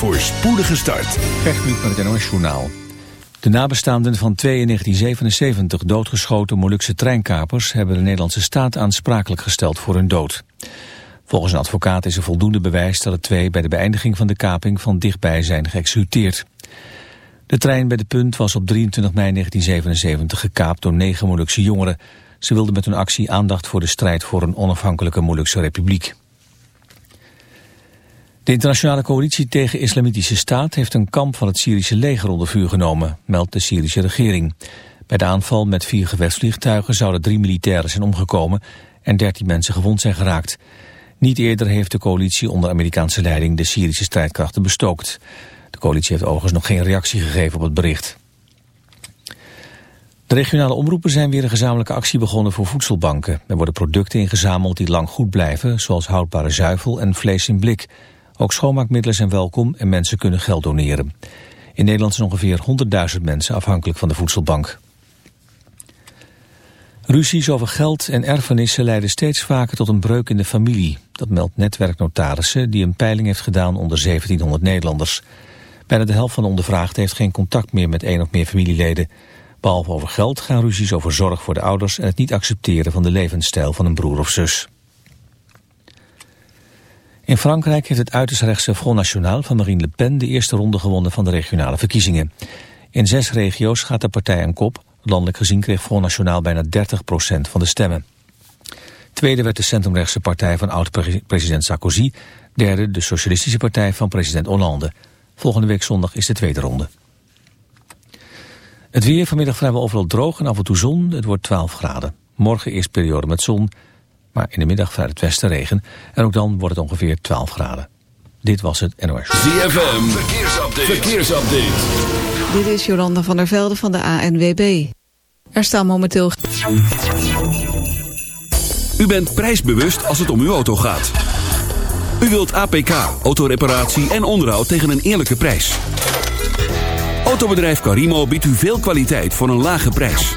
voor spoedige start. Gert met het NOS Journaal. De nabestaanden van twee in 1977 doodgeschoten Molukse treinkapers... hebben de Nederlandse staat aansprakelijk gesteld voor hun dood. Volgens een advocaat is er voldoende bewijs dat de twee... bij de beëindiging van de kaping van dichtbij zijn geëxecuteerd. De trein bij de punt was op 23 mei 1977 gekaapt door negen Molukse jongeren. Ze wilden met hun actie aandacht voor de strijd voor een onafhankelijke Molukse republiek. De internationale coalitie tegen islamitische staat heeft een kamp van het Syrische leger onder vuur genomen, meldt de Syrische regering. Bij de aanval met vier gevechtsvliegtuigen zouden drie militairen zijn omgekomen en dertien mensen gewond zijn geraakt. Niet eerder heeft de coalitie onder Amerikaanse leiding de Syrische strijdkrachten bestookt. De coalitie heeft overigens nog geen reactie gegeven op het bericht. De regionale omroepen zijn weer een gezamenlijke actie begonnen voor voedselbanken. Er worden producten ingezameld die lang goed blijven, zoals houdbare zuivel en vlees in blik. Ook schoonmaakmiddelen zijn welkom en mensen kunnen geld doneren. In Nederland zijn ongeveer 100.000 mensen afhankelijk van de voedselbank. Ruzies over geld en erfenissen leiden steeds vaker tot een breuk in de familie. Dat meldt Netwerk Notarissen die een peiling heeft gedaan onder 1700 Nederlanders. Bijna de helft van de ondervraagden heeft geen contact meer met één of meer familieleden. Behalve over geld gaan ruzies over zorg voor de ouders en het niet accepteren van de levensstijl van een broer of zus. In Frankrijk heeft het uiterst rechtse Front National van Marine Le Pen de eerste ronde gewonnen van de regionale verkiezingen. In zes regio's gaat de partij aan kop. Landelijk gezien kreeg Front National bijna 30% van de stemmen. Tweede werd de centrumrechtse partij van oud-president Sarkozy. Derde de socialistische partij van president Hollande. Volgende week zondag is de tweede ronde. Het weer vanmiddag vrijwel overal droog en af en toe zon. Het wordt 12 graden. Morgen eerst periode met zon maar in de middag vanuit het westen regen. En ook dan wordt het ongeveer 12 graden. Dit was het NOS. ZFM, verkeersupdate. verkeersupdate. Dit is Jolanda van der Velde van de ANWB. Er staan momenteel... U bent prijsbewust als het om uw auto gaat. U wilt APK, autoreparatie en onderhoud tegen een eerlijke prijs. Autobedrijf Carimo biedt u veel kwaliteit voor een lage prijs.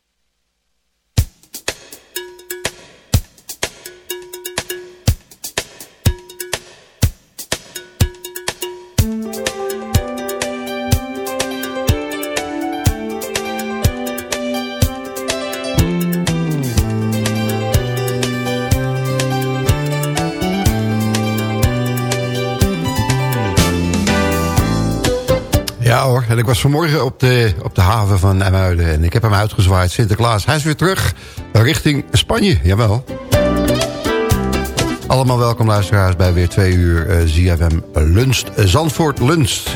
Ik was vanmorgen op de, op de haven van Emuiden en ik heb hem uitgezwaaid, Sinterklaas. Hij is weer terug richting Spanje, jawel. Allemaal welkom luisteraars bij weer twee uur eh, ZFM Lunst, eh, Zandvoort Lunst.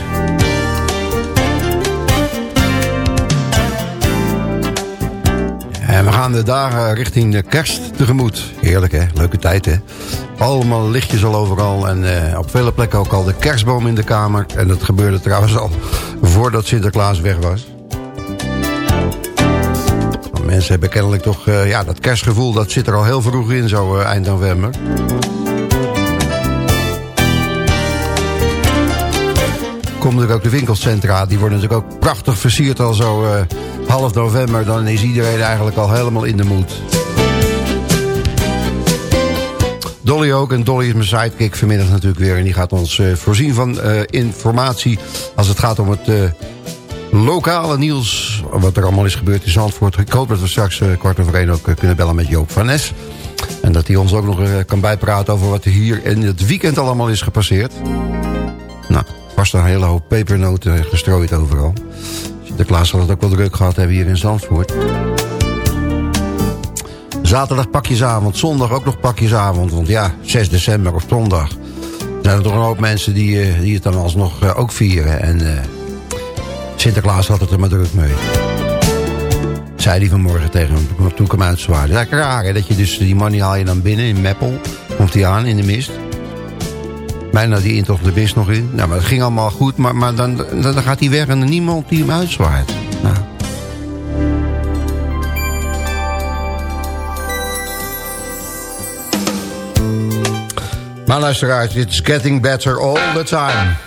En we gaan de dagen richting de kerst tegemoet. Heerlijk hè, leuke tijd hè. Allemaal lichtjes al overal en eh, op vele plekken ook al de kerstboom in de kamer. En dat gebeurde trouwens al voordat Sinterklaas weg was. Mensen hebben kennelijk toch, eh, ja, dat kerstgevoel dat zit er al heel vroeg in zo eh, eind november. Komt er ook de winkelcentra. Die worden natuurlijk ook prachtig versierd al zo half november. Dan is iedereen eigenlijk al helemaal in de moed. Dolly ook. En Dolly is mijn sidekick vanmiddag natuurlijk weer. En die gaat ons eh, voorzien van eh, informatie als het gaat om het eh, lokale nieuws. Wat er allemaal is gebeurd in Zandvoort. Ik hoop dat we straks kwart over één ook kunnen bellen met Joop van Nes. En dat hij ons ook nog kan bijpraten over wat er hier in het weekend allemaal is gepasseerd. Nou, vast een hele hoop pepernoten gestrooid overal. Sinterklaas zal het ook wel druk gehad hebben hier in Zandvoort. Zaterdag pakjesavond, zondag ook nog pakjesavond. Want ja, 6 december op zondag. zijn er toch een hoop mensen die, eh, die het dan alsnog eh, ook vieren. En eh, Sinterklaas had het er maar druk mee. Zei hij vanmorgen tegen hem toen- ik hem uitzwaarde. Eigenlijk raar hè, dat je dus die money haal je dan binnen in Meppel. Komt hij aan in de mist. Bijna die intocht de mist nog in. Nou, maar het ging allemaal goed, maar, maar dan, dan, gaat hij weg en niemand die hem uitzwaait. Nou. Maar luisteraars, it's getting better all the time.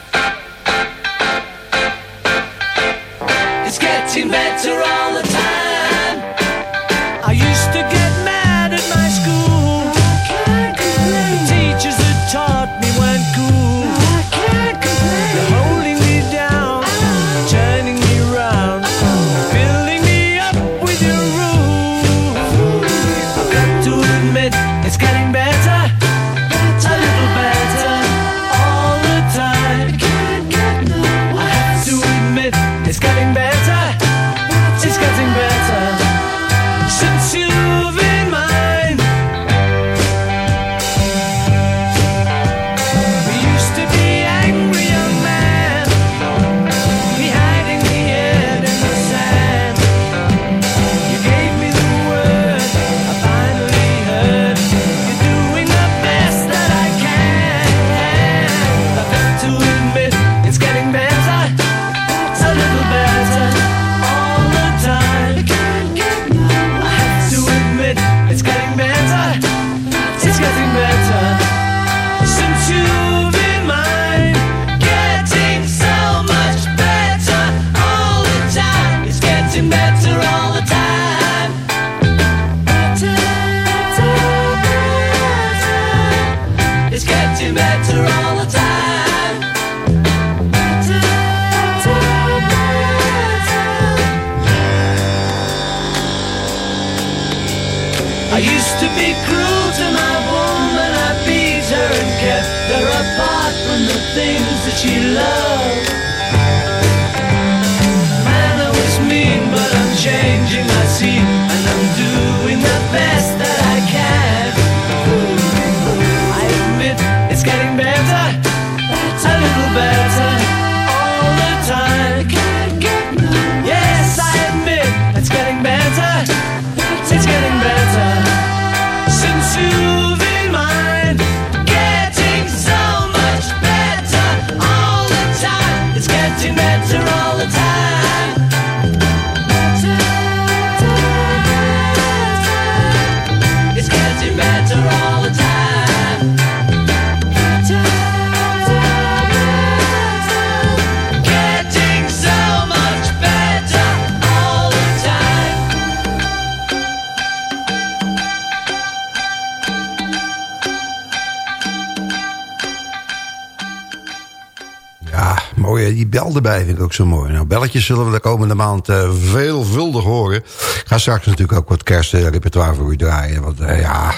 Erbij vind ik ook zo mooi. Nou, belletjes zullen we de komende maand eh, veelvuldig horen. Ik ga straks natuurlijk ook wat kerstrepertoire voor u draaien. Want eh, ja,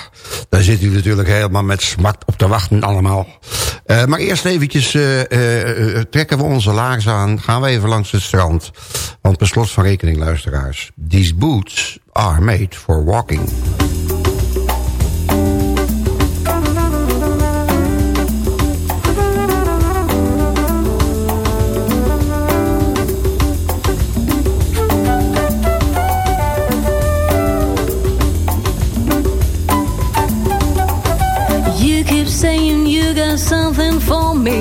daar zit u natuurlijk helemaal met smart op te wachten allemaal. Eh, maar eerst eventjes trekken we onze laars aan. Gaan we even langs het strand. Want per slot van rekening, luisteraars. These boots are made for walking. For me.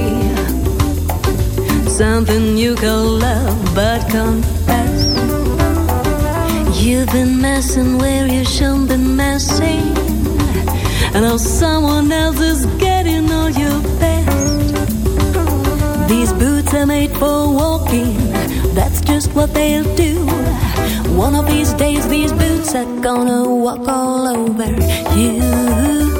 Something you call love, but confess. You've been messing where you shouldn't be messing. And now someone else is getting all your best. These boots are made for walking. That's just what they'll do. One of these days, these boots are gonna walk all over you.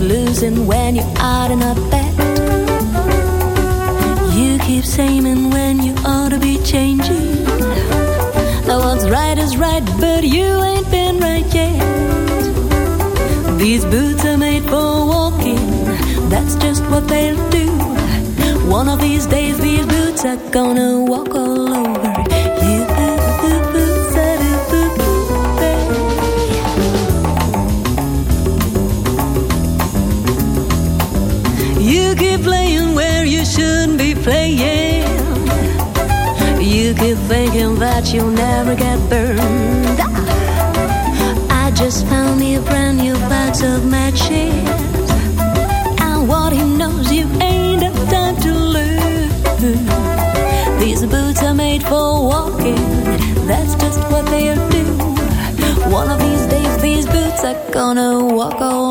Losing when you're out and bet. You keep saying when you ought to be changing. Now what's right is right, but you ain't been right yet. These boots are made for walking. That's just what they'll do. One of these days, these boots are gonna walk all over that you'll never get burned. I just found me a brand new box of matches. And what he knows you ain't got time to learn. These boots are made for walking. That's just what they'll do. One of these days, these boots are gonna walk all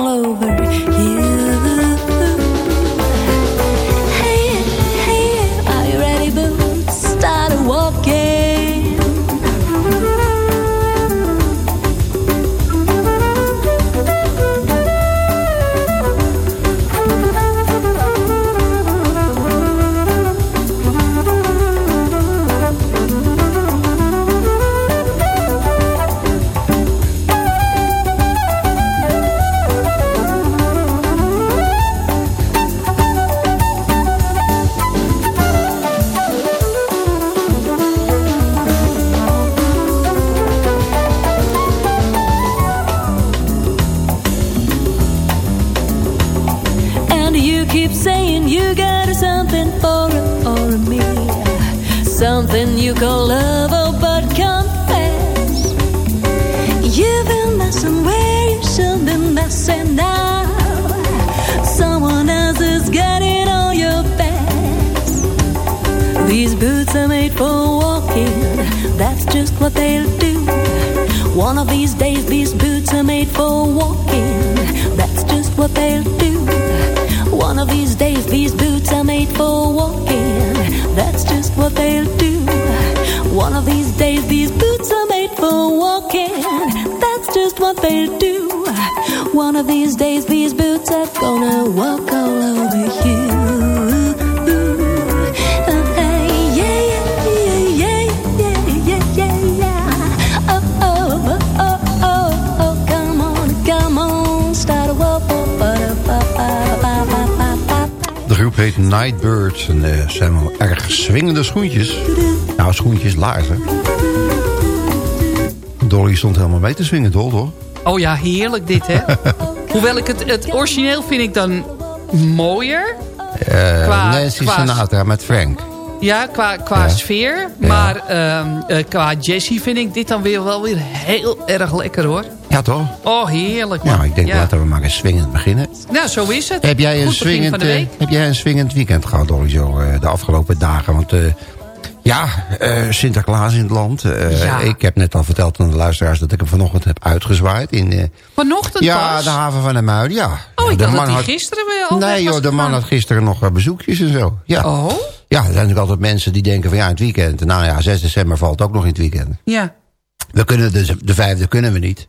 heet Nightbirds en ze zijn wel erg swingende schoentjes. Nou, schoentjes, laarzen. Dolly stond helemaal mee te swingen, Dol, toch? Oh ja, heerlijk dit, hè? Hoewel ik het, het origineel vind ik dan mooier. Eh Qua- Nancy qua- Sinatra met Frank. Ja, qua, qua Ja. sfeer. Maar ehm, eh, qua Jessie vind ik dit dan weer wel weer heel erg lekker, hoor. Ja, toch? Oh, heerlijk, man. Ja, ik denk ja. laten we maar eens swingend beginnen. Nou, zo is het. Heb jij, een swingend, eh, heb jij een swingend weekend gehad, Dolly, zo eh, de afgelopen dagen? Want ja, Sinterklaas in het land. Ik heb net al verteld aan de luisteraars dat ik hem vanochtend heb uitgezwaaid. In, Vanochtend ja, pas? de haven van de Muiden, ja. Oh, ik de dacht dat had- gisteren weg Nee joh, de man had gisteren nog bezoekjes en zo. Ja. Oh? Ja, er zijn natuurlijk altijd mensen die denken van ja, het weekend. Nou ja, 6 december valt ook nog in het weekend. Ja. We kunnen de, de vijfde kunnen we niet.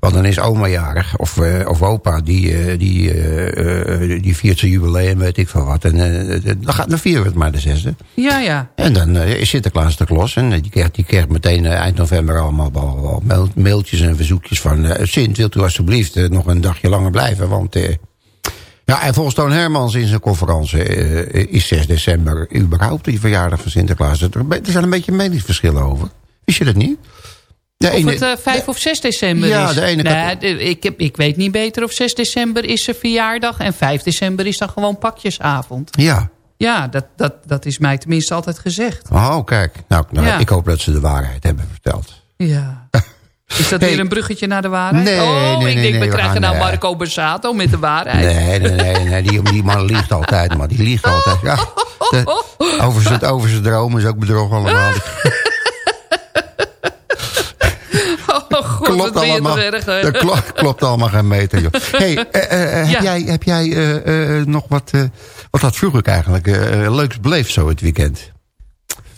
Want dan is oma jarig. Of, eh, of opa, die, eh, die, eh, die viert zijn jubileum, weet ik veel wat. En dan, gaat, dan vieren we het maar de zesde. Ja, ja. En dan is Sinterklaas de klos. En die krijgt, die krijgt meteen eind november allemaal al, al mail- mailtjes en verzoekjes van... Sint, wilt u alstublieft nog een dagje langer blijven? Want... eh, ja, en volgens Toon Hermans in zijn conferentie eh, is 6 december überhaupt die verjaardag van Sinterklaas. Er, zijn een beetje meningsverschillen over. Wist je dat niet? De Of ene- het eh, 5 of 6 december Ja, is. de ene nee, de- ik, heb, ik weet niet beter of 6 december is zijn verjaardag... en 5 december is dan gewoon pakjesavond. Ja. Ja, dat, dat, dat is mij tenminste altijd gezegd. Oh, kijk. Nou, nou Ja. ik hoop dat ze de waarheid hebben verteld. Ja. Is dat weer een bruggetje naar de waarheid? Nee, oh, ik denk, we krijgen nou eh, Marco Borsato met de waarheid. Nee, nee, nee, die, die, man liegt altijd, man. Die liegt altijd. Ja, over, zijn, over is ook bedrog allemaal. Oh, allemaal, dat klopt, klopt, allemaal geen meter, hey, eh, eh, heb jij, heb jij nog wat, wat had vroeger eigenlijk leuks beleefd zo het weekend?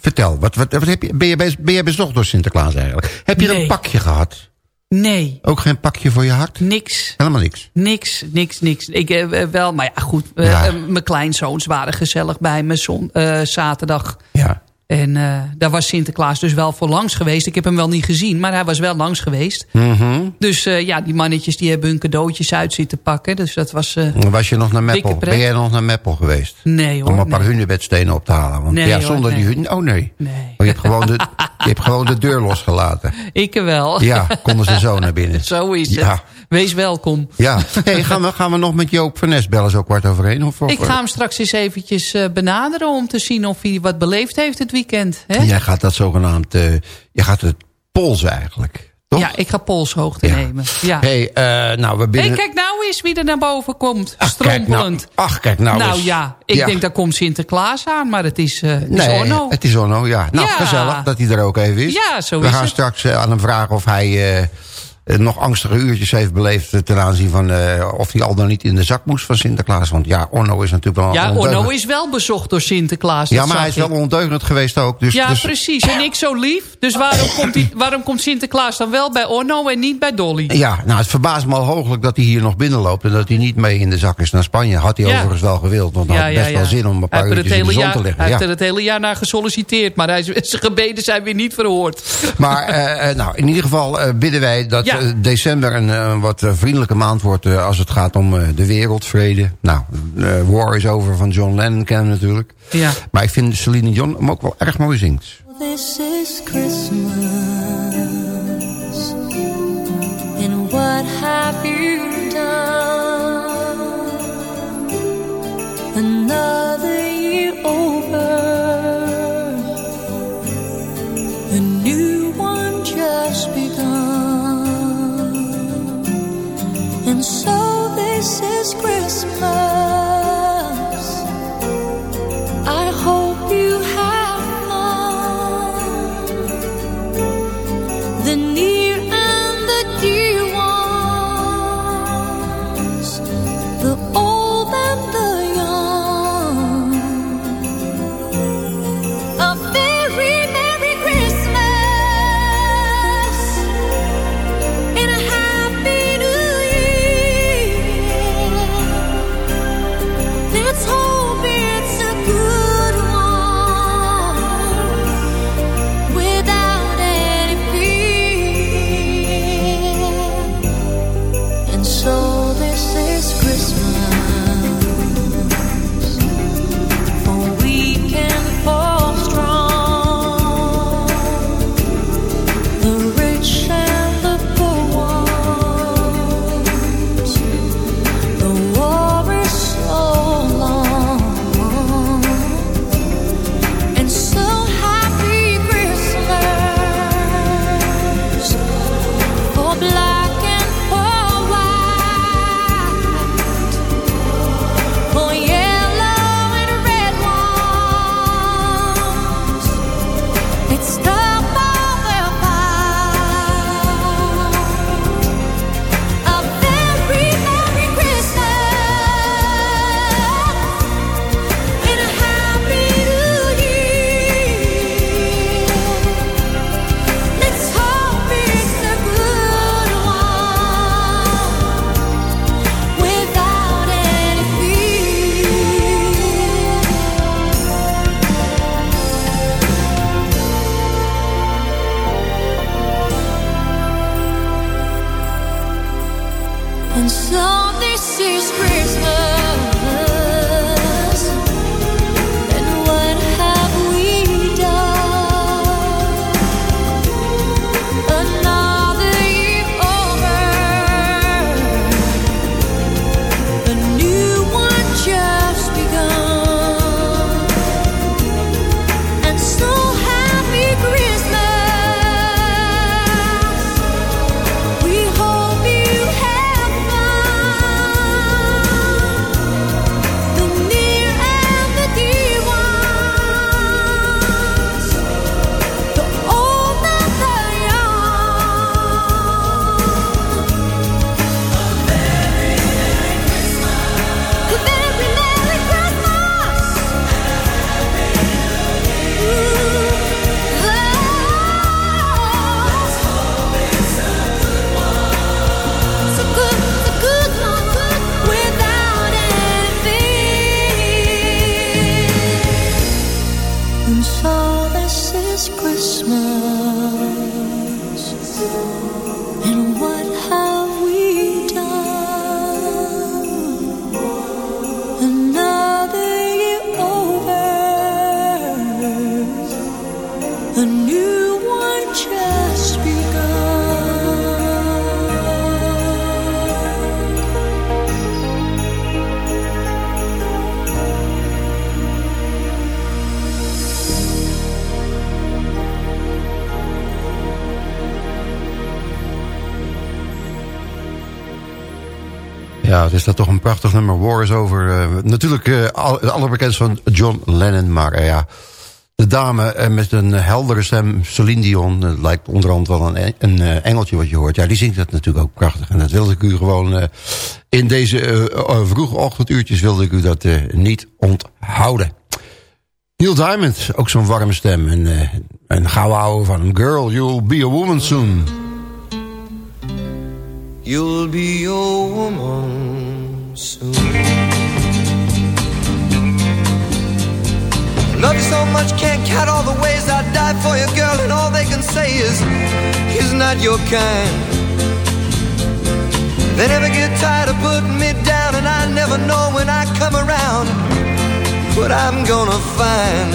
Vertel, wat, wat, wat heb je, ben, je ben je bezocht door Sinterklaas eigenlijk? Heb je Nee. een pakje gehad? Nee, Ook geen pakje voor je hart? niks. Helemaal niks. Niks, niks, niks. Ik eh, wel, maar ja, goed. eh, Ja. eh, mijn kleinzoons waren gezellig bij me zon, eh, zaterdag. Ja. En eh, daar was Sinterklaas dus wel voor langs geweest. Ik heb hem wel niet gezien, maar hij was wel langs geweest. Mhm. Dus eh, ja, die mannetjes die hebben hun cadeautjes uit zitten pakken. Dus dat was... eh, Was je nog naar Meppel? Ben jij nog naar Meppel geweest? nee hoor. Om een paar nee. hunebedstenen op te halen. Want Nee, ja, hoor, zonder die nee. hun... Oh nee. Nee. Oh, je, hebt gewoon de, je hebt gewoon de deur losgelaten. Ik wel. Ja, konden ze zo naar binnen. Zo is het. Ja. Wees welkom. Ja. Hey, gaan, we, gaan we nog met Joop van Nes bellen zo kwart over één? Of, of- Ik ga hem straks eens eventjes eh, benaderen om te zien of hij wat beleefd heeft het weekend. Hè? Jij gaat dat zogenaamd... eh je gaat het polsen eigenlijk. Toch? Ja, ik ga polshoogte Ja. nemen. Ja. hey, eh, nou, we binnen... Hey, kijk nou eens wie er naar boven komt. Ach, kijk nou, Strompelend. ach, kijk nou Nou eens. ja, ik Ja. denk daar komt Sinterklaas aan, maar het is, eh het is Nee, Orno. het is Orno, ja. Nou, Ja. gezellig dat hij er ook even is. Ja, zo We is gaan het. straks aan hem vragen of hij nog angstige uurtjes heeft beleefd... eh, ten aanzien van eh, of hij al dan niet in de zak moest van Sinterklaas. Want ja, Orno is natuurlijk wel Ja, ondeugend. Orno is wel bezocht door Sinterklaas. Ja, maar hij is wel ondeugend geweest ook. Dus, Ja, dus- precies. En ik zo lief. Dus waarom komt, waarom komt Sinterklaas dan wel bij Orno en niet bij Dolly? Ja, nou, het verbaast me al hooglijk dat hij hier nog binnenloopt... en dat hij niet mee in de zak is naar Spanje. Had hij Ja. overigens wel gewild, want hij had best wel zin om een paar uurtjes in de zon jaar, te liggen. Hij Ja. heeft er het hele jaar naar gesolliciteerd. Maar hij, zijn gebeden zijn weer niet verhoord. Maar eh, eh, nou, in ieder geval eh, bidden wij dat Ja. eh, december een eh, wat eh, vriendelijke maand wordt... als het gaat om de wereldvrede. Nou, War is Over van John Lennon kennen natuurlijk. Ja. Maar ik vind Celine Dion hem ook wel erg mooi zingt. This is Christmas, and what have you done? Another Christmas. Is dat toch een prachtig nummer. War is over. eh, natuurlijk eh, al, het allerbekendst van John Lennon. Maar eh, ja, de dame eh, met een heldere stem, Celine Dion... lijkt onderhand wel een, eh, engeltje wat je hoort. Ja, die zingt dat natuurlijk ook prachtig. En dat wilde ik u gewoon... eh, in deze eh, eh, vroege ochtenduurtjes wilde ik u dat eh, niet onthouden. Neil Diamond, ook zo'n warme stem. En eh, een gouden ouwe van. Girl, you'll be a woman soon. You'll be a woman Love you so much, can't count all the ways I die for you, girl, and all they can say is he's not your kind. They never get tired of putting me down, and I never know when I come around what I'm gonna find.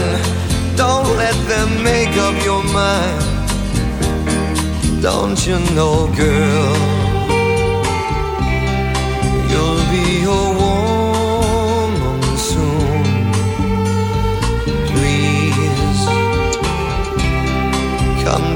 Don't let them make up your mind. Don't you know, girl?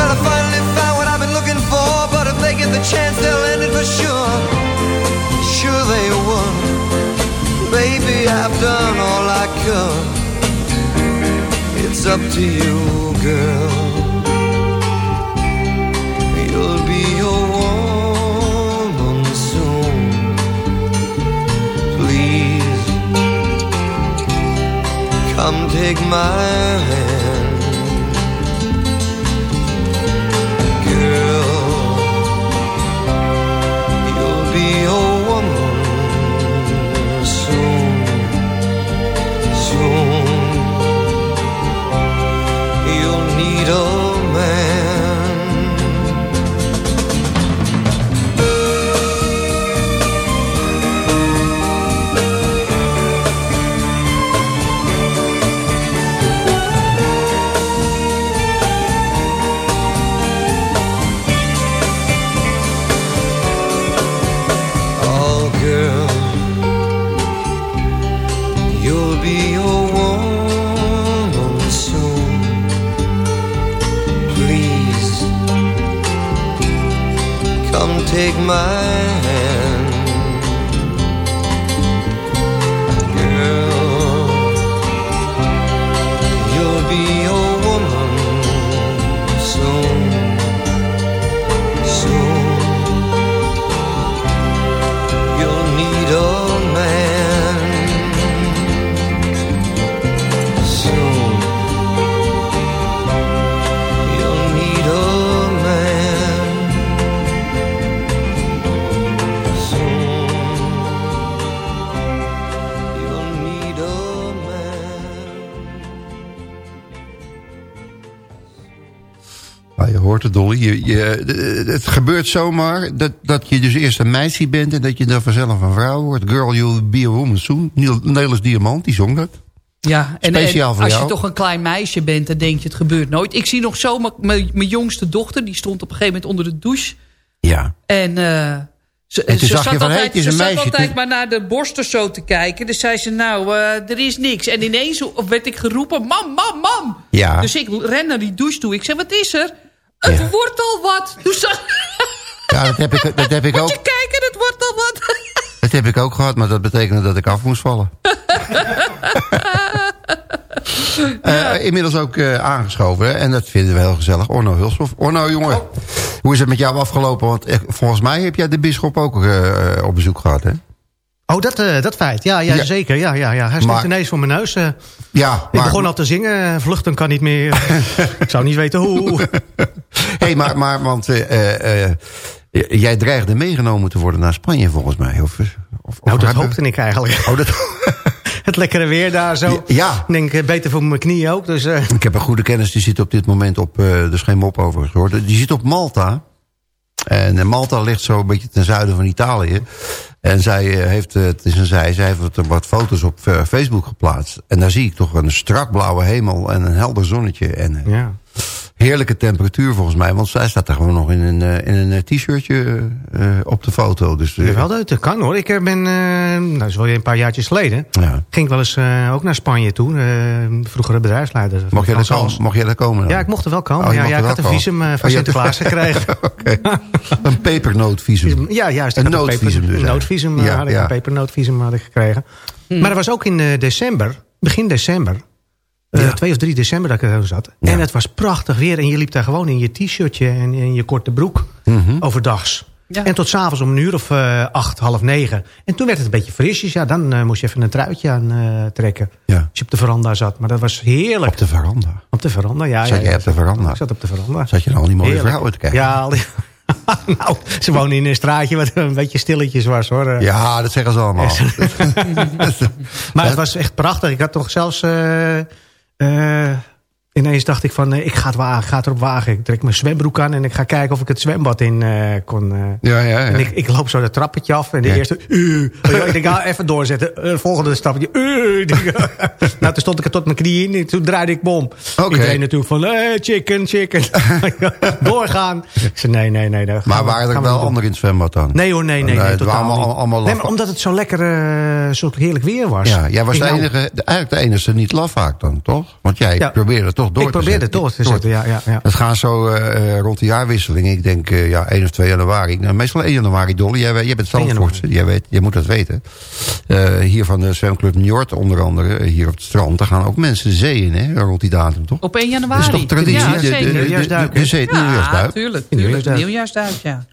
Well, I finally found what I've been looking for, but if they get the chance, they'll end it for sure. Sure they would. Baby, I've done all I could. It's up to you, girl. You'll be a woman soon. Please come take my hand, Je Dolly. Je, je, het gebeurt zomaar dat, dat je dus eerst een meisje bent... en dat je dan vanzelf een vrouw wordt. Girl, you'll be a woman soon. Nelis Diamant, die zong dat. Ja, en, Speciaal en als jou. je toch een klein meisje bent, dan denk je het gebeurt nooit. Ik zie nog zo mijn- jongste dochter, die stond op een gegeven moment onder de douche. Ja. En, eh ze, En ze zag je zat van, hey, altijd, is ze een zat meisje. altijd Toen- maar naar de borsten zo te kijken. Dus zei ze, nou, eh, er is niks. En ineens werd ik geroepen, mam, mam, mam. Ja. Dus ik ren naar die douche toe. Ik zeg, wat is er? Het Ja. wordt al wat. Toen zag Ja, dat heb ik, dat heb ik Moet ook. je kijken, het wordt al wat. Dat heb ik ook gehad, maar dat betekende dat ik af moest vallen. Eh, inmiddels ook eh, aangeschoven. hè, En dat vinden we heel gezellig. Orno Hulshoff. Orno, jongen. Hoe is het met jou afgelopen? Want eh, volgens mij heb jij de bisschop ook op bezoek gehad, hè? Oh, dat, eh, dat feit. Ja, ja, Ja. zeker. Ja, ja, ja. Hij stond ineens voor mijn neus. eh. Ja, ik maar... begon al te zingen. Vluchten kan niet meer. ik zou niet weten hoe. hey, maar, maar want eh, eh, jij dreigde meegenomen te worden naar Spanje, volgens mij. Of, of, of Nou, dat hoopte ik eigenlijk. Oh, dat... Het lekkere weer daar zo. Ja. Ik denk, beter voor mijn knieën ook. Dus, Ik heb een goede kennis, die zit op dit moment op... er is geen mop overigens hoor. Die zit op Malta. En Malta ligt zo een beetje ten zuiden van Italië. En zij heeft, het is een zij, zij heeft wat, wat foto's op Facebook geplaatst. En daar zie ik toch een strak blauwe hemel en een helder zonnetje. En ja. Heerlijke temperatuur volgens mij. Want zij staat er gewoon nog in een, eh, in een eh, t-shirtje eh, op de foto. Dus, eh, Jawel, dat kan hoor. Ik ben, eh, nou, dat is wel een paar jaartjes geleden. ja. Ging ik wel eens eh, ook naar Spanje toe. eh, vroegere bedrijfsleider. Mocht jij, er mocht jij daar komen dan? Ja, ik mocht er wel komen. Oh, ja, ja, ik had een visum eh, van Oh, Sinterklaas gekregen. Oké. Een pepernootvisum. Ja, juist. Een noodvisum dus Een noodvisum Ja, had ik, ja. een pepernoodvisum had ik gekregen. Maar dat was ook in december, begin december. Eh, Ja. 2 of 3 december dat ik er zo zat. Ja. En het was prachtig weer. En je liep daar gewoon in je t-shirtje en in je korte broek. Mhm. Overdags. Ja. En tot s'avonds om een uur of eh, acht, half negen. En toen werd het een beetje frisjes. Ja, dan eh, moest je even een truitje aan eh, trekken. Ja. Als je op de veranda zat. Maar dat was heerlijk. Op de veranda. Op de veranda, ja. Zat ja, jij op de veranda? Ik zat op de veranda. Zat je nou al die mooie Heerlijk. vrouwen te kijken? Ja, al die- nou, ze wonen in een straatje wat een beetje stilletjes was hoor. Eh, Ja, dat zeggen ze allemaal. Maar het was echt prachtig. Ik had toch zelfs... eh, eh, ineens dacht ik van, ik ga het wagen, ga het erop wagen. Ik trek mijn zwembroek aan en ik ga kijken of ik het zwembad in eh, kon. eh. Ja, ja, ja. En ik, ik loop zo dat trappetje af. En de Ja. eerste... Uh, ik denk, ja, even doorzetten. Eh, volgende stapje. Uh, nou, toen stond ik er tot mijn knieën in. En toen draaide ik me om. Oké. Iedereen natuurlijk van... eh, chicken, chicken. Doorgaan. Ik zei, nee, nee, nee. gaan Maar waren er we wel anderen in het zwembad dan? Nee hoor, nee, nee. Nee, nee, het waren allemaal- nee, maar omdat het zo lekker, zo heerlijk weer was. Ja, jij was de enige, de, eigenlijk de enige niet lafaak dan, toch? Want jij probeerde toch door ik te probeerde zetten. door te zetten, ja. ja, ja. Het gaat zo eh, eh, rond de jaarwisseling. Ik denk eh, ja, 1 of 2 januari. Nou, meestal 1 januari, Dolly. Jij, weet- jij bent 1 Zandvoortse. Jij, weet, jij moet dat weten. Eh, hier van de zwemclub Njord onder andere. Hier op het strand. Daar gaan ook mensen de zee in, hè? Rond die datum, toch? Op 1 Dat januari. is toch traditie? Ja, zeker. de, Nieuwjaarsduik, de, de zee, Ja, tuurlijk. Nieuwjaarsduik. Nieuwjaarsduik, ja.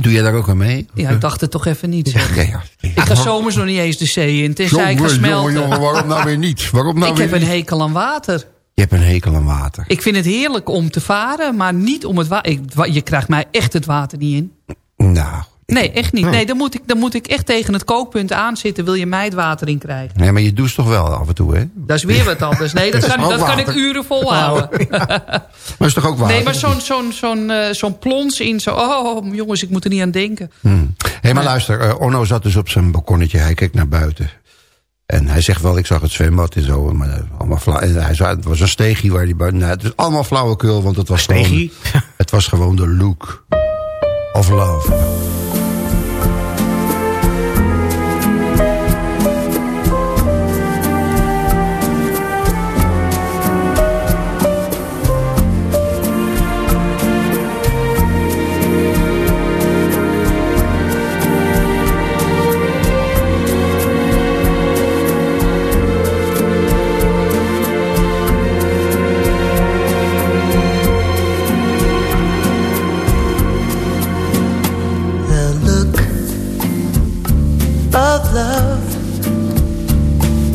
Doe jij daar ook aan mee? Ja, ik dacht het toch even niet. zeg. Ja, ja. Ik ga zomers nog niet eens de zee in, tenzij ik ga Jongen, smelten. jongen, jongen, waarom nou weer niet? Waarom nou ik weer heb een hekel aan water. Je hebt een hekel aan water. Ik vind het heerlijk om te varen, maar niet om het water. Je krijgt mij echt het water niet in. Nou, Nee, echt niet. Nee, dan moet ik, dan moet ik echt tegen het kookpunt aanzitten. Wil je mij het water in krijgen? nee, maar je doucht toch wel af en toe, hè? Dat is weer wat anders. Nee, dat kan, dat kan ik uren volhouden. Maar is toch ook water? Nee, maar zo'n zo'n zo'n eh, zo'n plons in. Zo, oh, jongens, ik moet er niet aan denken. Hmm. Hé, maar luister, eh, Orno zat dus op zijn balkonnetje. Hij keek naar buiten. En hij zegt wel, ik zag het zwembad en zo. Maar eh, allemaal fla- en hij zei, het was een steegje waar hij buiten... Nou, het is allemaal flauwekul, want het was gewoon... Steegje? Het was gewoon de look of love.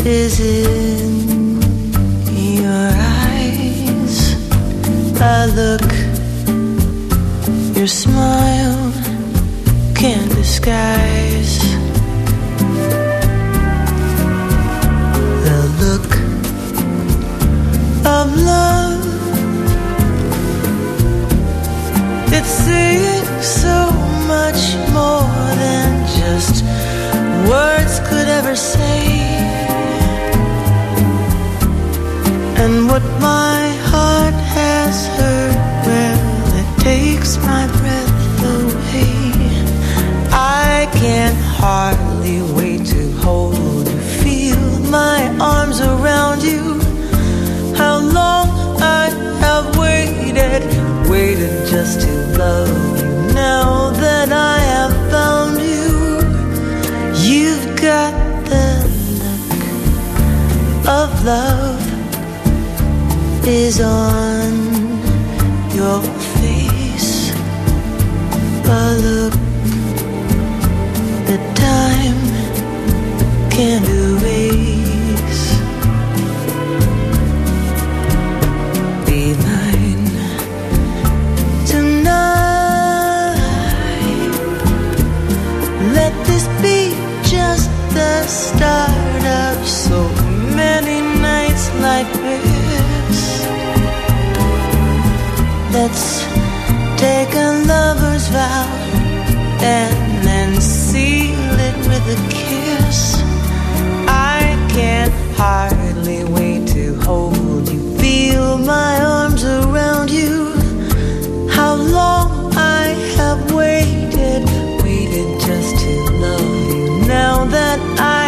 Is in your eyes. I look, your smile can't disguise. The look of love It's saying so much more than just words could ever say. And what my heart has heard, well, it takes my breath away. I can hardly wait to hold you, feel my arms around you. How long I have waited, waited just to love you. Now that I have found you, you've got the look of love. Is on your face. A look that time can't erase. Be mine tonight. Let this be just the start of so many nights like this. Let's take a lover's vow and then seal it with a kiss. I can't hardly wait to hold you, feel my arms around you. How long I have waited, waited just to love you. Now that I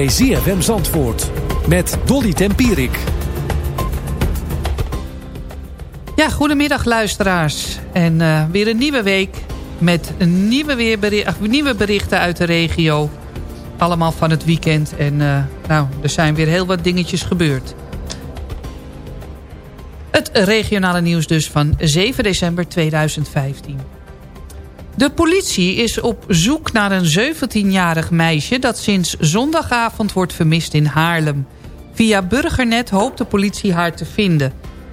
bij ZFM Zandvoort met Dolly Tempierik. Ja, goedemiddag luisteraars. En eh, weer een nieuwe week met nieuwe, weerberi- ach, nieuwe berichten uit de regio. Allemaal van het weekend. En eh, nou, er zijn weer heel wat dingetjes gebeurd. Het regionale nieuws dus van 7 december 2015. De politie is op zoek naar een 17-jarig meisje... dat sinds zondagavond wordt vermist in Haarlem. Via Burgernet hoopt de politie haar te vinden.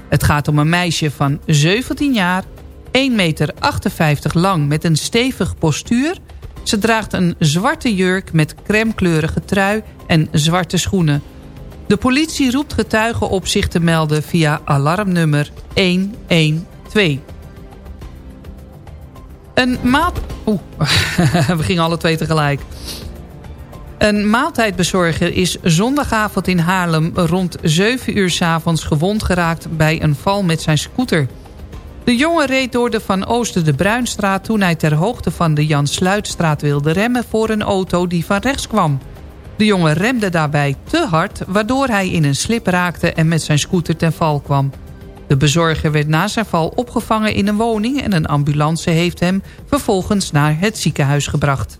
Het gaat om een meisje van 17 jaar, 1,58 meter lang... met een stevig postuur. Ze draagt een zwarte jurk met crèmekleurige trui en zwarte schoenen. De politie roept getuigen op zich te melden via alarmnummer 112. Een maat... We gingen alle twee tegelijk. Een maaltijdbezorger is zondagavond in Haarlem rond 7 uur 's avonds gewond geraakt bij een val met zijn scooter. De jongen reed door de Van Oosten de Bruinstraat toen hij ter hoogte van de Jan Sluitstraat wilde remmen voor een auto die van rechts kwam. De jongen remde daarbij te hard waardoor hij in een slip raakte en met zijn scooter ten val kwam. De bezorger werd na zijn val opgevangen in een woning... en een ambulance heeft hem vervolgens naar het ziekenhuis gebracht.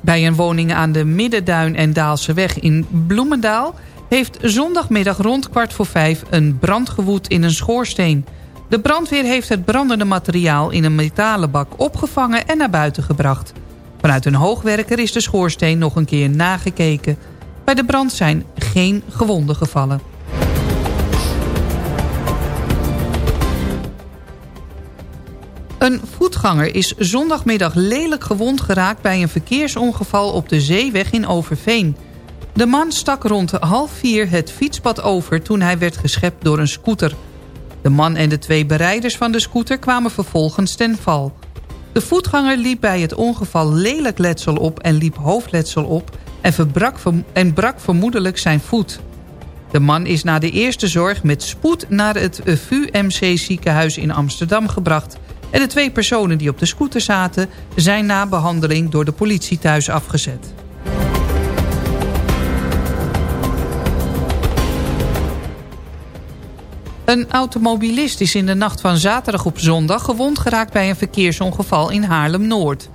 Bij een woning aan de Middenduin en Daalseweg in Bloemendaal... heeft zondagmiddag rond kwart voor vijf een brand gewoed in een schoorsteen. De brandweer heeft het brandende materiaal in een metalen bak opgevangen en naar buiten gebracht. Vanuit een hoogwerker is de schoorsteen nog een keer nagekeken... Bij de brand zijn geen gewonden gevallen. Een voetganger is zondagmiddag lelijk gewond geraakt... bij een verkeersongeval op de zeeweg in Overveen. De man stak rond half vier het fietspad over... toen hij werd geschept door een scooter. De man en de twee bereiders van de scooter kwamen vervolgens ten val. De voetganger liep bij het ongeval lelijk letsel op... en liep hoofdletsel op en, verbrak, en brak vermoedelijk zijn voet. De man is na de eerste zorg met spoed naar het VUMC ziekenhuis in Amsterdam gebracht... en de twee personen die op de scooter zaten... zijn na behandeling door de politie thuis afgezet. Een automobilist is in de nacht van zaterdag op zondag... gewond geraakt bij een verkeersongeval in Haarlem-Noord.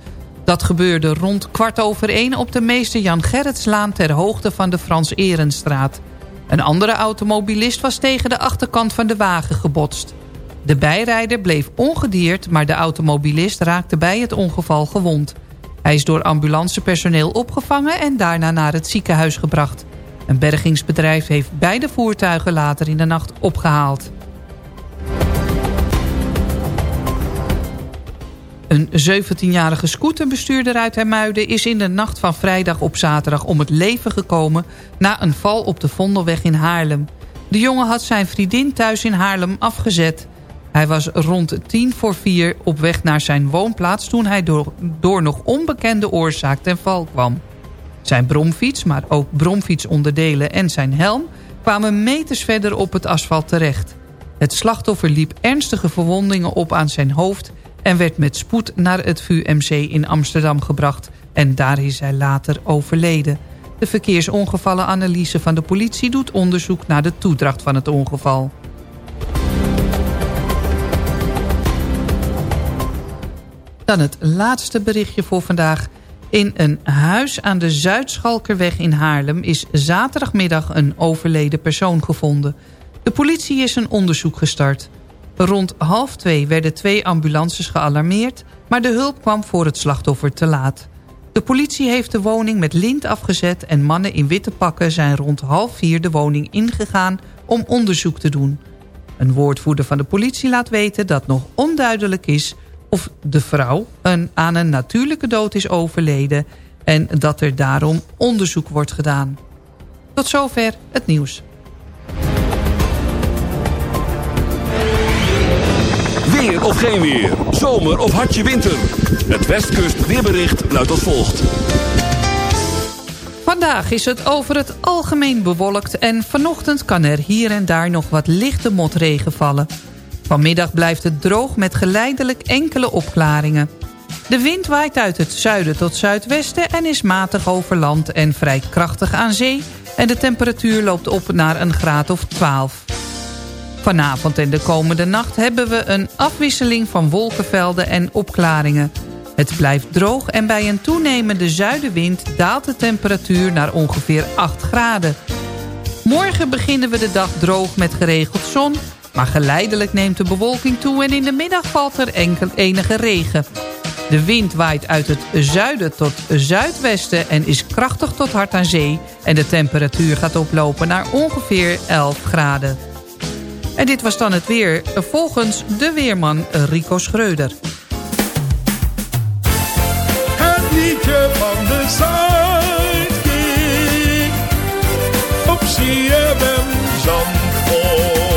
Dat gebeurde rond kwart over één op de meester Jan Gerritslaan... ter hoogte van de Frans Erenstraat. Een andere automobilist was tegen de achterkant van de wagen gebotst. De bijrijder bleef ongedeerd, maar de automobilist raakte bij het ongeval gewond. Hij is door ambulancepersoneel opgevangen en daarna naar het ziekenhuis gebracht. Een bergingsbedrijf heeft beide voertuigen later in de nacht opgehaald. Een 17-jarige scooterbestuurder uit Hermuiden is in de nacht van vrijdag op zaterdag om het leven gekomen na een val op de Vondelweg in Haarlem. De jongen had zijn vriendin thuis in Haarlem afgezet. Hij was rond tien voor vier op weg naar zijn woonplaats toen hij door, door nog onbekende oorzaak ten val kwam. Zijn bromfiets, maar ook bromfietsonderdelen en zijn helm kwamen meters verder op het asfalt terecht. Het slachtoffer liep ernstige verwondingen op aan zijn hoofd en werd met spoed naar het VUMC in Amsterdam gebracht. En daar is hij later overleden. De verkeersongevallenanalyse van de politie doet onderzoek naar de toedracht van het ongeval. Dan het laatste berichtje voor vandaag. In een huis aan de Zuidschalkerweg in Haarlem is zaterdagmiddag een overleden persoon gevonden. De politie is een onderzoek gestart. Rond half twee werden twee ambulances gealarmeerd... maar de hulp kwam voor het slachtoffer te laat. De politie heeft de woning met lint afgezet... en mannen in witte pakken zijn rond half vier de woning ingegaan om onderzoek te doen. Een woordvoerder van de politie laat weten dat nog onduidelijk is... of de vrouw een, aan een natuurlijke dood is overleden... en dat er daarom onderzoek wordt gedaan. Tot zover het nieuws. Weer of geen weer. Zomer of hartje winter. Het Westkust weerbericht luidt als volgt. Vandaag is het over het algemeen bewolkt... en vanochtend kan er hier en daar nog wat lichte motregen vallen. Vanmiddag blijft het droog met geleidelijk enkele opklaringen. De wind waait uit het zuiden tot zuidwesten... en is matig over land en vrij krachtig aan zee... en de temperatuur loopt op naar een graad of 12. Vanavond en de komende nacht hebben we een afwisseling van wolkenvelden en opklaringen. Het blijft droog en bij een toenemende zuidenwind daalt de temperatuur naar ongeveer 8 graden. Morgen beginnen we de dag droog met geregeld zon, maar geleidelijk neemt de bewolking toe en in de middag valt er enkel enige regen. De wind waait uit het zuiden tot zuidwesten en is krachtig tot hard aan zee en de temperatuur gaat oplopen naar ongeveer 11 graden. En dit was dan het weer volgens de weerman Rico Schreuder. Het liedje van de Zuidkiek. Op CFM Zandvoort.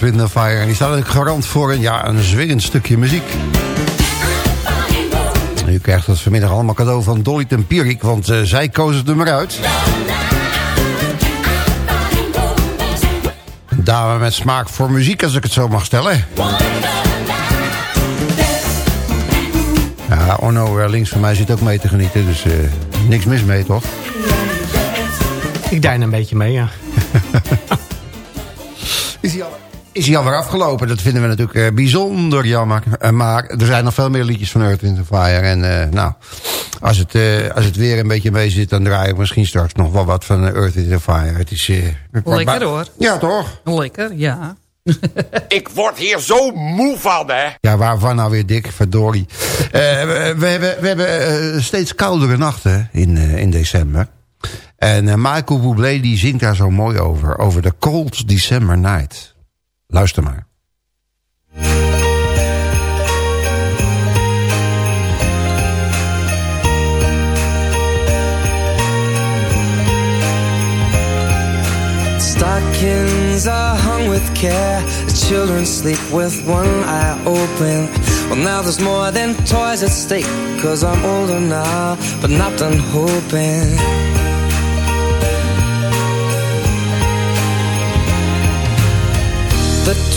Earth, Wind Fire. En die staat ook garant voor een, ja, een zwingend stukje muziek. U krijgt dat vanmiddag allemaal cadeau van Dolly Tempierik, want eh, zij koos het nummer uit. Een dame met smaak voor muziek, als ik het zo mag stellen. Ja, Onno eh, links van mij zit ook mee te genieten, dus eh, niks mis mee, toch? Ik dein een beetje mee, ja. Is alweer afgelopen? Dat vinden we natuurlijk eh, bijzonder jammer. Eh, maar er zijn nog veel meer liedjes van Earth, Wind Fire. En eh, nou, als het, eh, als het weer een beetje mee zit... dan draai ik misschien straks nog wel wat van Earth, Wind Fire. Het is... Lekker hoor. Ja, toch? Lekker, ja. Ik word hier zo moe van, hè. Ja, waarvan nou weer dik, verdorie. Eh, we, we hebben, we hebben steeds koudere nachten in, eh, in december. En eh, Michael Bublé die zingt daar zo mooi over. Over de Cold December Night. Luister maar. Stockings are hung with care. The children sleep with one eye open. Well, now there's more than toys at stake. Cause I'm older now, but not done hoping.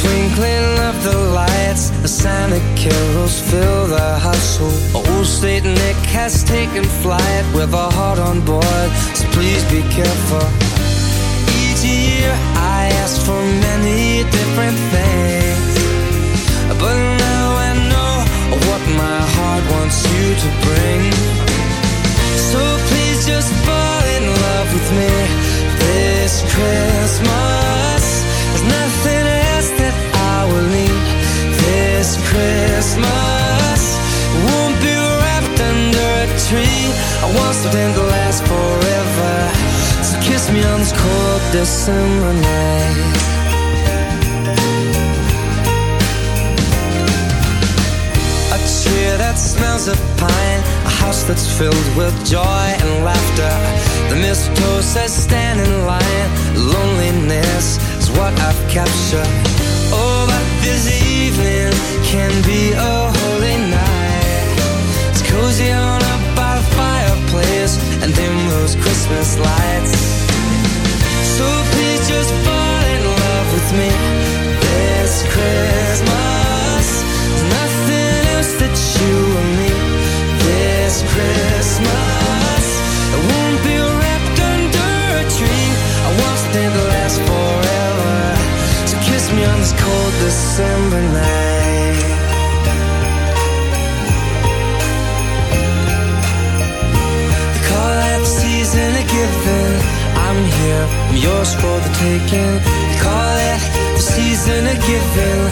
Twinkling of the lights, the Santa carols fill the hustle. Old Saint Nick has taken flight with a heart on board, so please be careful. Each year I ask for many different things, but now I know what my heart wants you to bring. So please just fall in love with me this Christmas. There's nothing this Christmas. Won't be wrapped under a tree. I want something to last forever. So kiss me on this cold December night. A tree that smells of pine, a house that's filled with joy and laughter. The mistletoe says stand in line, loneliness is what I've captured. This evening can be a holy night. It's cozy on up by the fireplace and dim those Christmas lights. So please just fall in love with me this Christmas. Nothing else that you will need this Christmas. I won't be wrapped under a tree. I want something to last forever. Me on this cold December night. They call that the season of giving. I'm here, I'm yours for the taking. They call it the season of giving.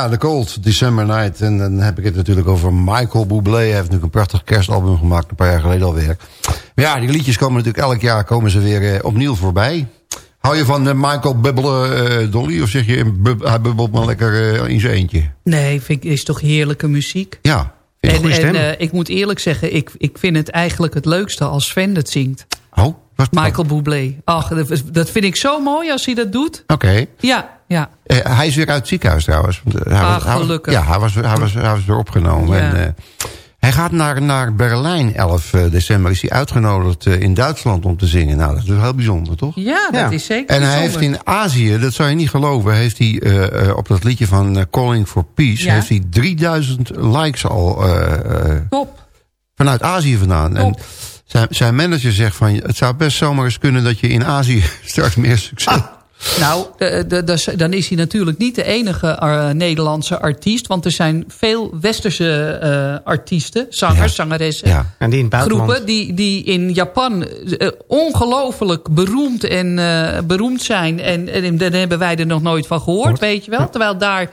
Ja, The Cold, December Night. En dan heb ik het natuurlijk over Michael Bublé. Hij heeft natuurlijk een prachtig kerstalbum gemaakt, een paar jaar geleden alweer. Maar ja, die liedjes komen natuurlijk elk jaar komen ze weer eh, opnieuw voorbij. Hou je van eh, Michael bubbelen, eh, Dolly? Of zeg je, bub- hij bubbelt maar lekker in zijn eentje? Nee, vind ik, is toch heerlijke muziek. Ja, En, en ik moet eerlijk zeggen, ik, ik vind het eigenlijk het leukste als Sven het zingt. Oh, Michael Bublé. Ach, dat, dat vind ik zo mooi als hij dat doet. Oké. Ja, ja. Eh, hij is weer uit het ziekenhuis trouwens. Eh, hij Ah, was- hij was- gelukkig. ja, hij was, hij, was, hij was weer opgenomen. Ja. En, eh, Hij gaat naar, naar Berlijn 11 eh, december. Is hij uitgenodigd in Duitsland om te zingen. Nou, dat is heel bijzonder, toch? Ja, dat is zeker En hij heeft in Azië, dat zou je niet geloven... heeft hij op dat liedje van Calling for Peace... Ja. heeft hij 3000 likes al Top. vanuit Azië vandaan. En zijn, zijn manager zegt van... het zou best zomaar eens kunnen dat je in Azië straks meer succes... Nou, de- de- de- dan is hij natuurlijk niet de enige eh, Nederlandse artiest. Want er zijn veel westerse eh, artiesten, zangers, zangeressen. Ja. En die in buitenland. Groepen die, die in Japan eh, ongelooflijk beroemd, en, beroemd zijn. En, en daar hebben wij er nog nooit van gehoord, weet je wel. Terwijl daar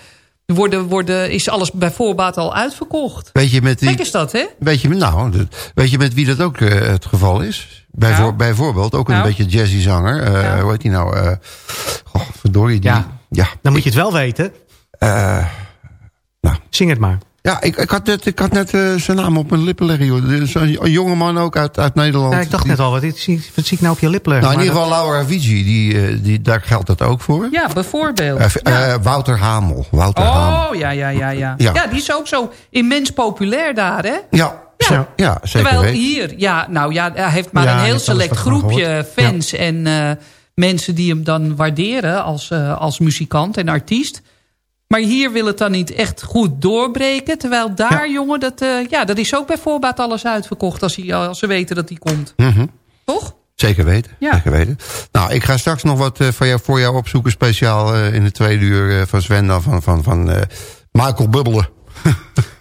worden, worden, is alles bij voorbaat al uitverkocht. Weet je met Kijk wie, eens dat, hè? weet je, met- nou, weet je met wie dat ook eh, het geval is? Bijvoor, Nou. Bijvoorbeeld, ook een Nou. beetje jazzy zanger. eh, Hoe heet die nou? eh oh, verdorie. Die, Ja. ja. Dan moet je het wel weten. Eh, Zing het maar. Ja, ik, ik had net, ik had net eh, zijn naam op mijn lippen liggen. joh. Een, een jonge man ook uit, uit Nederland. Ja, ik dacht Die- net al, wat, wat zie wat zie ik nou op je lippen leggen? Nou, in ieder geval Laura Avicii, die, eh, die, daar geldt dat ook voor. Ja, bijvoorbeeld. Eh, Wouter Hamel. Wouter Hamel. Oh, ja, ja, ja, ja, Ja. ja. die is ook zo immens populair daar, hè? Ja, ja. ja zeker Terwijl weten. hier, ja, nou ja, hij heeft maar Ja, een heel select groepje fans en eh, mensen die hem dan waarderen als, eh, als muzikant en artiest. Maar hier wil het dan niet echt goed doorbreken. Terwijl daar, jongen, dat, eh, ja, dat is ook bij voorbaat alles uitverkocht als, hij, als ze weten dat hij komt. Mhm. Toch? Zeker weten. Ja. Zeker weten. Nou, ik ga straks nog wat eh, voor, jou, voor jou opzoeken. Speciaal eh, in de tweede uur van Sven dan van, van, van Michael Bubbelen.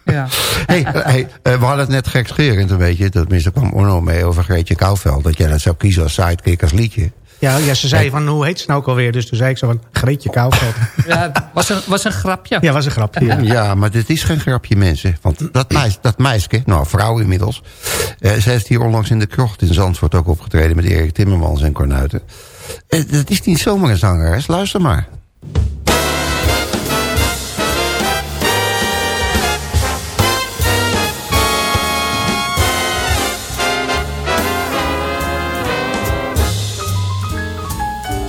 Ja. hey, hey, we hadden het net gekscherend een beetje. Tenminste kwam Orno mee over Greetje Kouwveld. Dat jij dat zou kiezen als sidekick, als liedje. Ja, ja, ze zei van, hoe heet ze nou ook alweer? Dus toen zei ik zo van, Greetje Kouwveld. Ja, was een, was een grapje. Ja, was een grapje. Ja. Ja, maar dit is geen grapje, mensen. Want dat, meis, dat meisje, nou, vrouw inmiddels... Eh, ze heeft hier onlangs in de krocht in Zandvoort ook opgetreden... met Erik Timmermans en Cornuiten. Eh, dat is niet zomaar een zangeres, luister maar.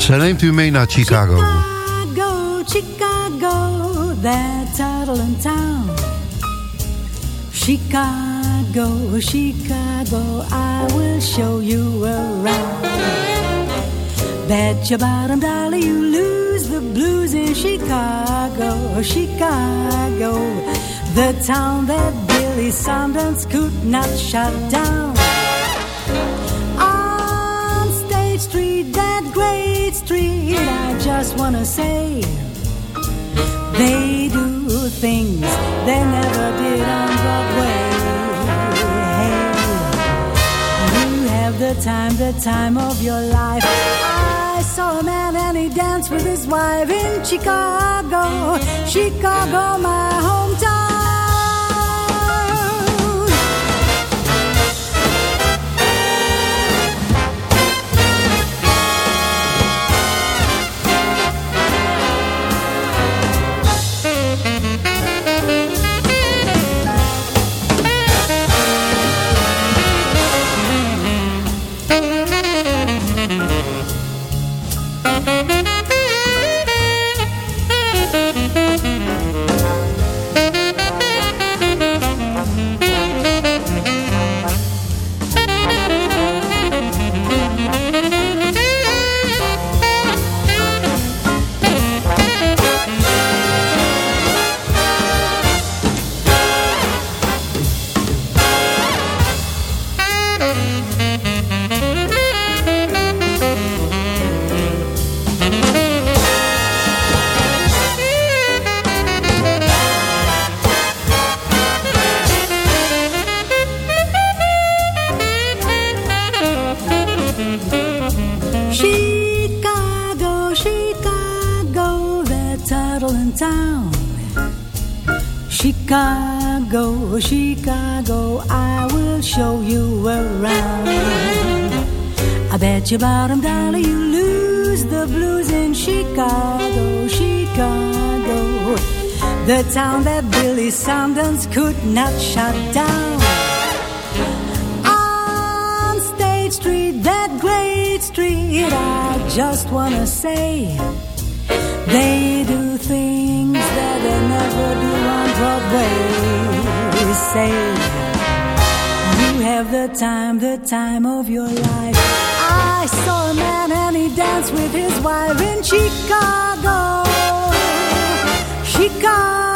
Ze neemt u mee naar Chicago. Chicago, Chicago, that toddling town. Chicago, Chicago, I will show you around. Bet your bottom dollar you lose the blues in Chicago, Chicago, the town that Billy Sundance could not shut down. Street, I just wanna say they do things they never did on Broadway. Hey, you have the time, the time of your life. I saw a man and he danced with his wife in Chicago, Chicago, my hometown. Your bottom you lose the blues in Chicago, Chicago, the town that Billy Sundance could not shut down. On State Street, that great street, I just wanna say they do things that they never do on Broadway. Say you have the time, the time of your life. I saw a man and he danced with his wife in Chicago. Chicago.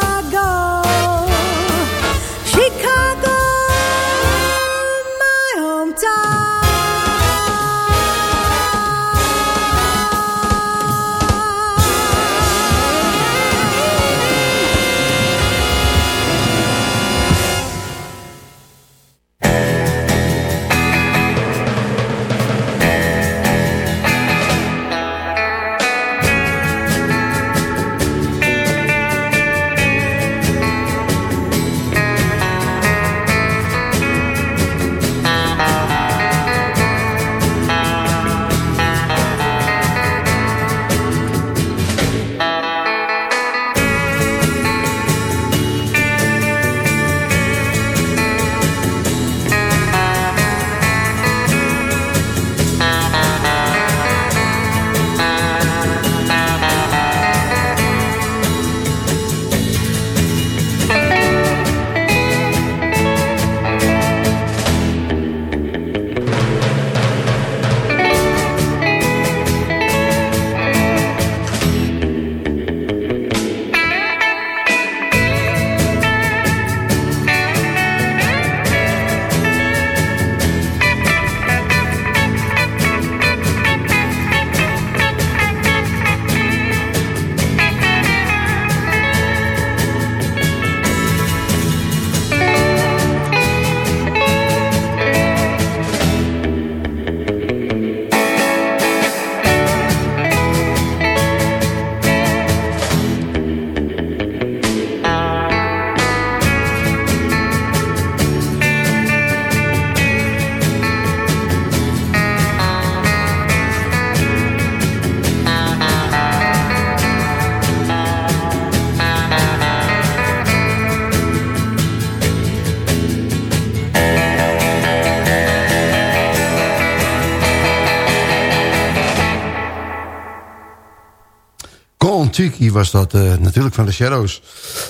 Tiki was dat uh, natuurlijk van de Shadows.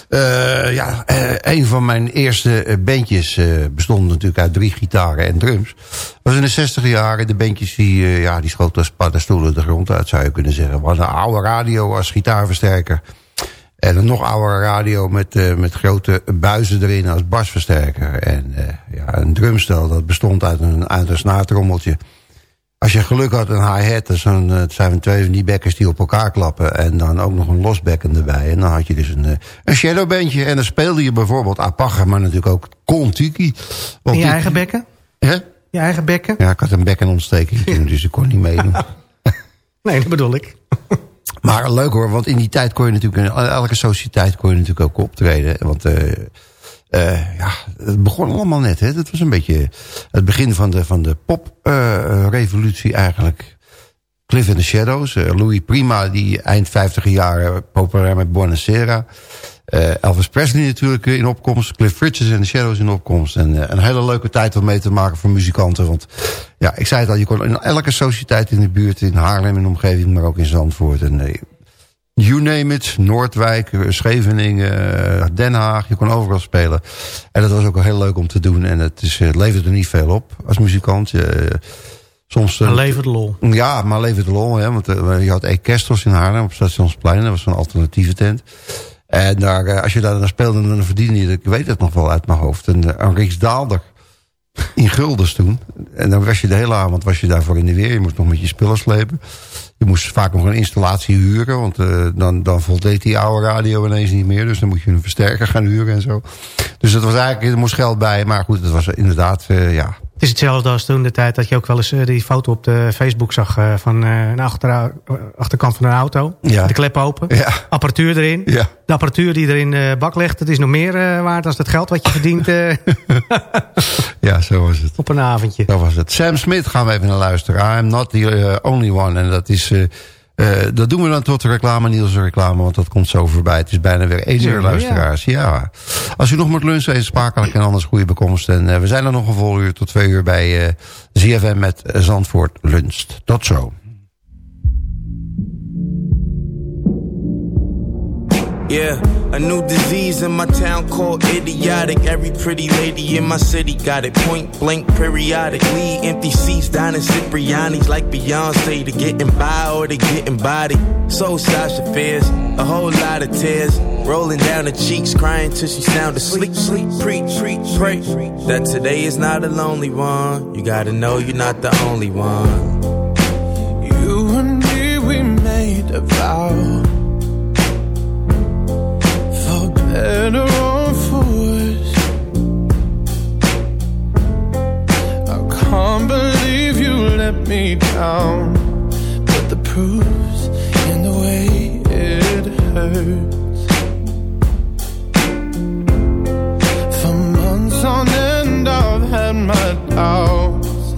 Uh, ja, uh, een van mijn eerste bandjes bestond natuurlijk uit drie gitaren en drums. was in de 60 jaren. De bandjes die, ja, die schoten als paddenstoelen de grond uit, zou je kunnen zeggen. We hadden een oude radio als gitaarversterker. En een nog oudere radio met, met grote buizen erin als basversterker. En ja, een drumstel dat bestond uit een, uit een als je geluk had, een hi-hat, dat zijn twee van die bekkers die op elkaar klappen. En dan ook nog een losbekken erbij. En dan had je dus een, eh, een shadowbandje. En dan speelde je bijvoorbeeld Apache, maar natuurlijk ook Kontiki. In je eigen bekken? Hè? Je eigen bekken? Ja, ik had een bekkenontsteking toen, dus ik kon niet meedoen. nee, dat bedoel ik. maar leuk hoor, want in die tijd kon je natuurlijk... in elke sociëteit kon je natuurlijk ook optreden. Want... Uh, uh, ja, het begon allemaal net. Hè. Dat was een beetje het begin van de, van de pop-revolutie uh, eigenlijk. Cliff in the Shadows. Uh, Louis Prima, die eind 50 jaren populair met Buonasera. Elvis Presley natuurlijk in opkomst. Cliff Richards en The Shadows in opkomst. En een hele leuke tijd om mee te maken voor muzikanten. Want ja, ik zei het al, je kon in elke sociëteit in de buurt... in Haarlem en omgeving, maar ook in Zandvoort. En You name it, Noordwijk, Scheveningen, Den Haag. Je kon overal spelen. En dat was ook wel heel leuk om te doen. En het, is, het levert er niet veel op als muzikant. Je, soms, maar levert lol. Ja, maar levert lol. Hè, want je had Ekestros in Haarlem op Stationsplein. Dat was een alternatieve tent. En daar, als je daar dan speelde, dan verdiende je, ik weet het nog wel uit mijn hoofd, een, Riksdaalder in guldens toen. En dan was je de hele avond was je daarvoor in de weer. Je moest nog met je spullen slepen. Je moest vaak nog een installatie huren. Want uh, dan, dan voldeed die oude radio ineens niet meer. Dus dan moet je een versterker gaan huren en zo. Dus dat was eigenlijk, er moest geld bij. Maar goed, het was inderdaad, uh, ja... Het is hetzelfde als toen de tijd dat je ook wel eens uh, die foto op de Facebook zag... van een achter, achterkant van een auto. Ja. De klep open. Ja. Apparatuur erin. Ja. De apparatuur die er in de bak ligt. Het is nog meer waard dan het geld wat je verdient. ja, zo was het. Op een avondje. Zo was het. Sam Smith gaan we even naar luisteren. I'm not the only one. En dat is... Uh, dat doen we dan tot de reclame, Niels reclame, want dat komt zo voorbij. Het is bijna weer één uur luisteraars. Ja. ja. Als u nog moet lunchen, even spakelijk en anders goede bekomst. En uh, we zijn er nog een vol uur tot twee uur bij uh, ZFM met Zandvoort Lunst. Tot zo. Yeah, a new disease in my town called idiotic. Every pretty lady in my city got it point blank periodically. Empty seats down in Cipriani's like Beyonce to getting by or to getting body. So Sasha fears a whole lot of tears rolling down her cheeks, crying till she sound asleep. Sleep, preach, preach, pray that today is not a lonely one. You gotta know you're not the only one. You and me, we made a vow. For better or for. I can't believe you let me down. But the proof's in the way it hurts. For months on end, I've had my doubts.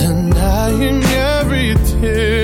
Denying every tear.